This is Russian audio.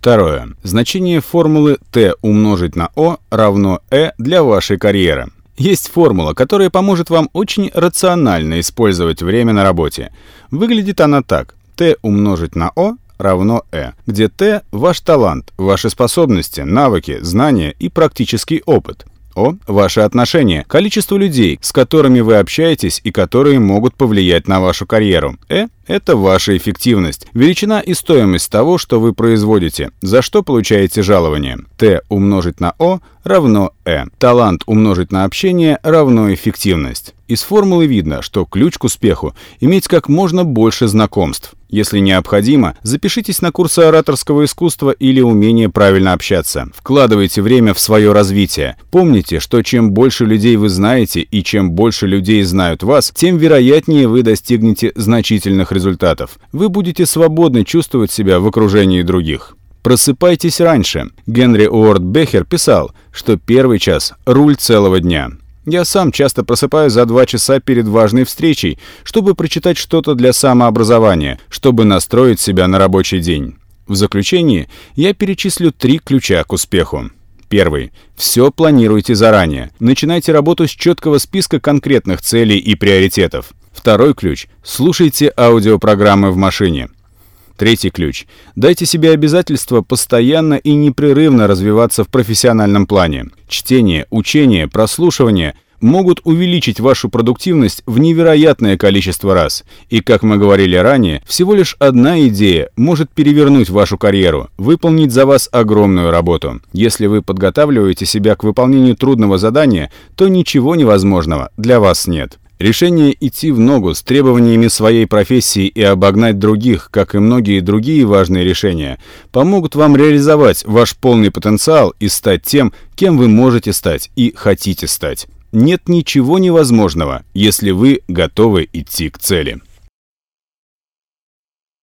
Второе. Значение формулы t умножить на o равно e для вашей карьеры. Есть формула, которая поможет вам очень рационально использовать время на работе. Выглядит она так. t умножить на o равно E, где T – ваш талант, ваши способности, навыки, знания и практический опыт. О – ваши отношения, количество людей, с которыми вы общаетесь и которые могут повлиять на вашу карьеру. Э – это ваша эффективность, величина и стоимость того, что вы производите, за что получаете жалование. Т умножить на О равно Э. Талант умножить на общение равно эффективность. Из формулы видно, что ключ к успеху – иметь как можно больше знакомств. Если необходимо, запишитесь на курсы ораторского искусства или умения правильно общаться. Вкладывайте время в свое развитие. Помните, что чем больше людей вы знаете и чем больше людей знают вас, тем вероятнее вы достигнете значительных результатов. Вы будете свободно чувствовать себя в окружении других. Просыпайтесь раньше. Генри Уорд Бехер писал, что первый час – руль целого дня. Я сам часто просыпаюсь за два часа перед важной встречей, чтобы прочитать что-то для самообразования, чтобы настроить себя на рабочий день. В заключение я перечислю три ключа к успеху. Первый. Все планируйте заранее. Начинайте работу с четкого списка конкретных целей и приоритетов. Второй ключ. Слушайте аудиопрограммы в машине. Третий ключ. Дайте себе обязательство постоянно и непрерывно развиваться в профессиональном плане. Чтение, учение, прослушивание могут увеличить вашу продуктивность в невероятное количество раз. И, как мы говорили ранее, всего лишь одна идея может перевернуть вашу карьеру, выполнить за вас огромную работу. Если вы подготавливаете себя к выполнению трудного задания, то ничего невозможного для вас нет. Решение идти в ногу с требованиями своей профессии и обогнать других, как и многие другие важные решения, помогут вам реализовать ваш полный потенциал и стать тем, кем вы можете стать и хотите стать. Нет ничего невозможного, если вы готовы идти к цели.